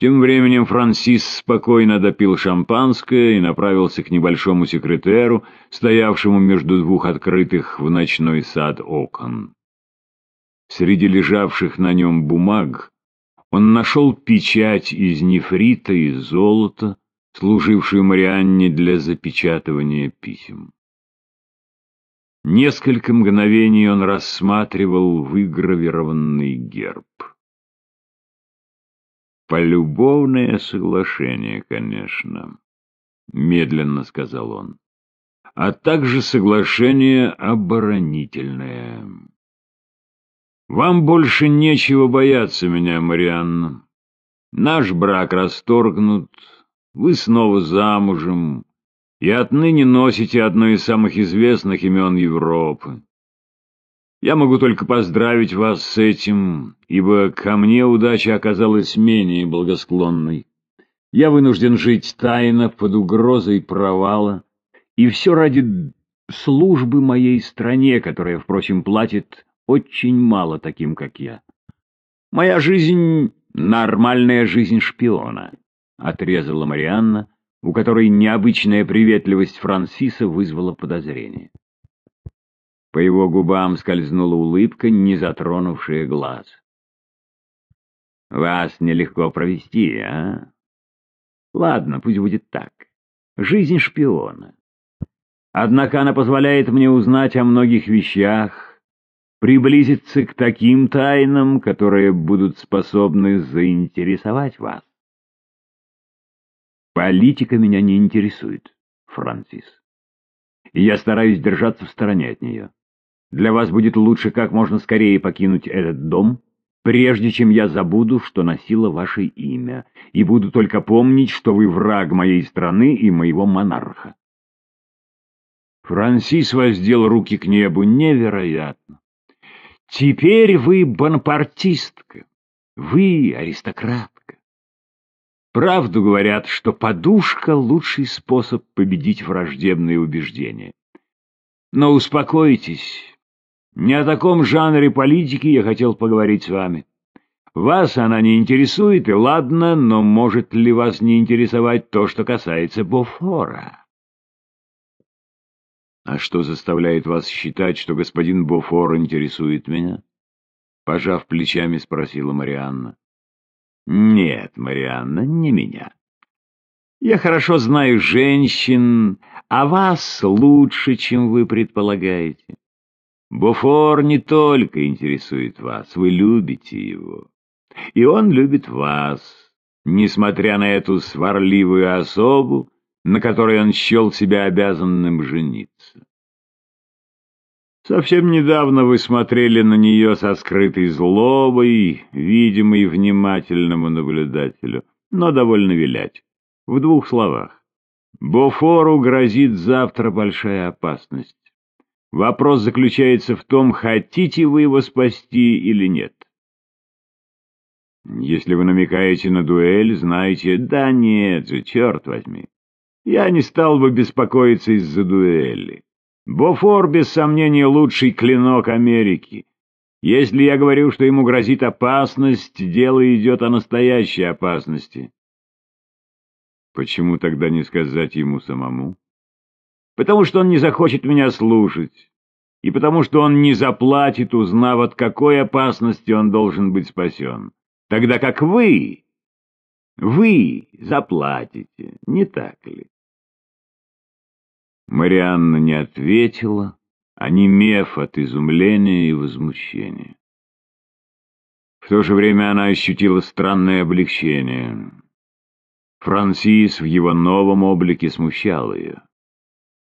Тем временем Франсис спокойно допил шампанское и направился к небольшому секретеру, стоявшему между двух открытых в ночной сад окон. Среди лежавших на нем бумаг он нашел печать из нефрита и золота, служившую Марианне для запечатывания писем. Несколько мгновений он рассматривал выгравированный герб. «Полюбовное соглашение, конечно», — медленно сказал он, — «а также соглашение оборонительное». Вам больше нечего бояться меня, Марианна. Наш брак расторгнут, вы снова замужем, и отныне носите одно из самых известных имен Европы. Я могу только поздравить вас с этим, ибо ко мне удача оказалась менее благосклонной. Я вынужден жить тайно под угрозой провала, и все ради службы моей стране, которая, впрочем, платит очень мало таким, как я. Моя жизнь — нормальная жизнь шпиона, — отрезала Марианна, у которой необычная приветливость Франсиса вызвала подозрение. По его губам скользнула улыбка, не затронувшая глаз. «Вас нелегко провести, а? Ладно, пусть будет так. Жизнь шпиона. Однако она позволяет мне узнать о многих вещах, приблизиться к таким тайнам, которые будут способны заинтересовать вас. Политика меня не интересует, Франсис. И я стараюсь держаться в стороне от нее. Для вас будет лучше как можно скорее покинуть этот дом, прежде чем я забуду, что носила ваше имя, и буду только помнить, что вы враг моей страны и моего монарха. Франсис воздел руки к небу невероятно. Теперь вы бонапартистка, вы аристократка. Правду говорят, что подушка — лучший способ победить враждебные убеждения. Но успокойтесь, не о таком жанре политики я хотел поговорить с вами. Вас она не интересует, и ладно, но может ли вас не интересовать то, что касается Бофора? А что заставляет вас считать, что господин Бофор интересует меня? Пожав плечами, спросила Марианна. Нет, Марианна, не меня. Я хорошо знаю женщин, а вас лучше, чем вы предполагаете. Бофор не только интересует вас, вы любите его. И он любит вас, несмотря на эту сварливую особу, на которой он счел себя обязанным жениться. Совсем недавно вы смотрели на нее со скрытой злобой, видимой внимательному наблюдателю, но довольно вилять. В двух словах. Бофору грозит завтра большая опасность. Вопрос заключается в том, хотите вы его спасти или нет. Если вы намекаете на дуэль, знаете, да нет же, черт возьми я не стал бы беспокоиться из-за дуэли. Бофор, без сомнения, лучший клинок Америки. Если я говорю, что ему грозит опасность, дело идет о настоящей опасности. Почему тогда не сказать ему самому? Потому что он не захочет меня слушать. И потому что он не заплатит, узнав, от какой опасности он должен быть спасен. Тогда как вы, вы заплатите, не так ли? Марианна не ответила, онемев от изумления и возмущения. В то же время она ощутила странное облегчение. Франсис в его новом облике смущал ее.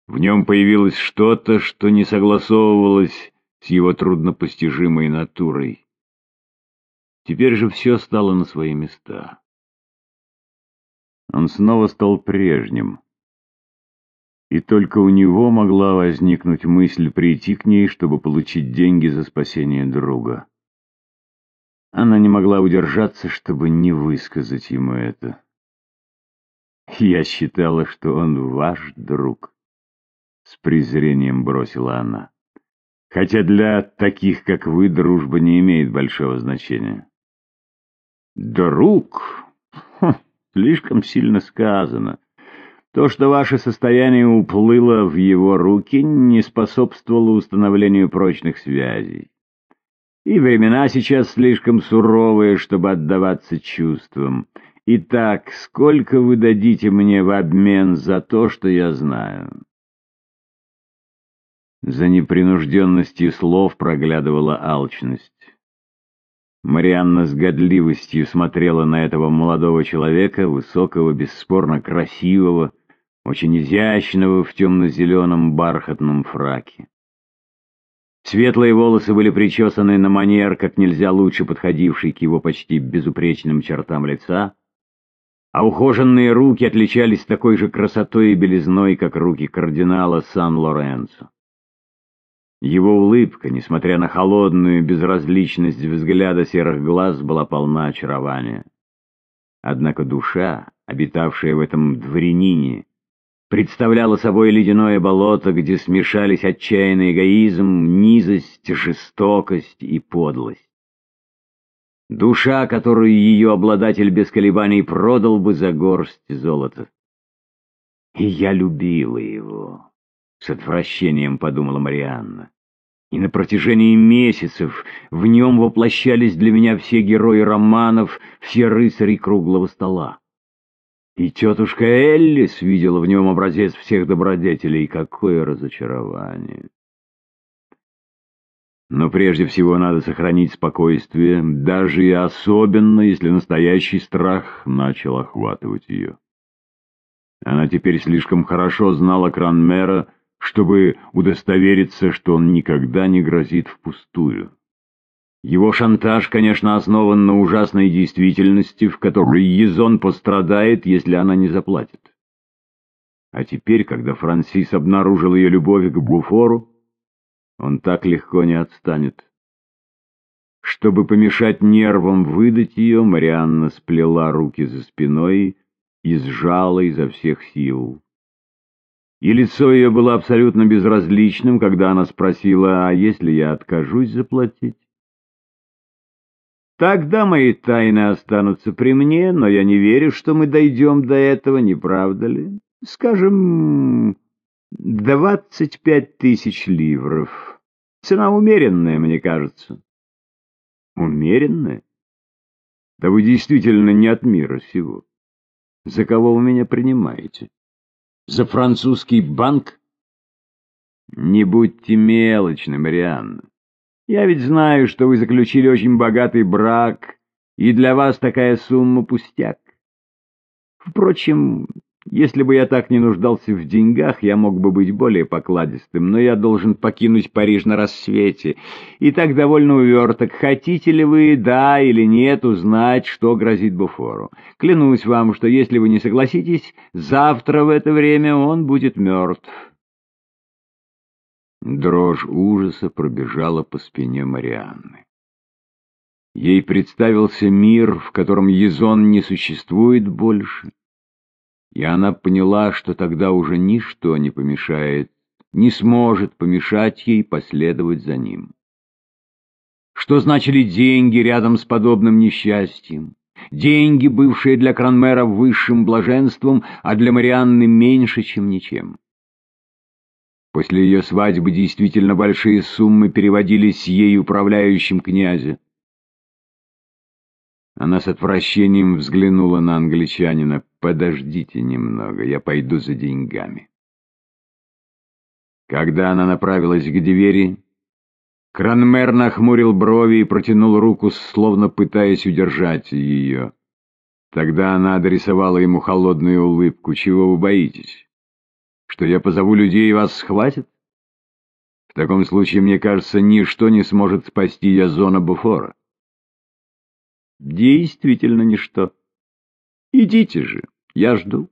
В нем появилось что-то, что не согласовывалось с его труднопостижимой натурой. Теперь же все стало на свои места. Он снова стал прежним и только у него могла возникнуть мысль прийти к ней, чтобы получить деньги за спасение друга. Она не могла удержаться, чтобы не высказать ему это. «Я считала, что он ваш друг», — с презрением бросила она. «Хотя для таких, как вы, дружба не имеет большого значения». «Друг? Слишком сильно сказано. То, что ваше состояние уплыло в его руки, не способствовало установлению прочных связей. И времена сейчас слишком суровые, чтобы отдаваться чувствам. Итак, сколько вы дадите мне в обмен за то, что я знаю? За непринужденностью слов проглядывала алчность. Марианна с годливостью смотрела на этого молодого человека, высокого, бесспорно красивого, очень изящного в темно-зеленом бархатном фраке. Светлые волосы были причесаны на манер, как нельзя лучше подходивший к его почти безупречным чертам лица, а ухоженные руки отличались такой же красотой и белизной, как руки кардинала Сан-Лоренцо. Его улыбка, несмотря на холодную безразличность взгляда серых глаз, была полна очарования. Однако душа, обитавшая в этом дворянине, представляла собой ледяное болото, где смешались отчаянный эгоизм, низость, жестокость и подлость. Душа, которую ее обладатель без колебаний продал бы за горсть золота. И я любила его. С отвращением подумала Марианна. И на протяжении месяцев в нем воплощались для меня все герои романов, все рыцари круглого стола. И тетушка Эллис видела в нем образец всех добродетелей. Какое разочарование! Но прежде всего надо сохранить спокойствие, даже и особенно, если настоящий страх начал охватывать ее. Она теперь слишком хорошо знала Кранмера, чтобы удостовериться, что он никогда не грозит впустую. Его шантаж, конечно, основан на ужасной действительности, в которой Езон пострадает, если она не заплатит. А теперь, когда Франсис обнаружил ее любовь к Буфору, он так легко не отстанет. Чтобы помешать нервам выдать ее, Марианна сплела руки за спиной и сжала изо всех сил и лицо ее было абсолютно безразличным, когда она спросила, а если я откажусь заплатить? Тогда мои тайны останутся при мне, но я не верю, что мы дойдем до этого, не правда ли? Скажем, двадцать пять тысяч ливров. Цена умеренная, мне кажется. Умеренная? Да вы действительно не от мира сего. За кого вы меня принимаете? За французский банк? Не будьте мелочны, Марианна. Я ведь знаю, что вы заключили очень богатый брак, и для вас такая сумма пустяк. Впрочем, если бы я так не нуждался в деньгах, я мог бы быть более покладистым, но я должен покинуть Париж на рассвете. И так довольно уверток. Хотите ли вы, да или нет, узнать, что грозит Буфору? Клянусь вам, что если вы не согласитесь, завтра в это время он будет мертв. Дрожь ужаса пробежала по спине Марианны. Ей представился мир, в котором Езон не существует больше, и она поняла, что тогда уже ничто не помешает, не сможет помешать ей последовать за ним. Что значили деньги рядом с подобным несчастьем? Деньги, бывшие для Кранмера высшим блаженством, а для Марианны меньше, чем ничем. После ее свадьбы действительно большие суммы переводились ей управляющим князя. Она с отвращением взглянула на англичанина. «Подождите немного, я пойду за деньгами». Когда она направилась к двери, Кранмер нахмурил брови и протянул руку, словно пытаясь удержать ее. Тогда она адресовала ему холодную улыбку. «Чего вы боитесь? Что я позову людей и вас схватят? В таком случае, мне кажется, ничто не сможет спасти Язона Буфора». Действительно ничто. Идите же, я жду.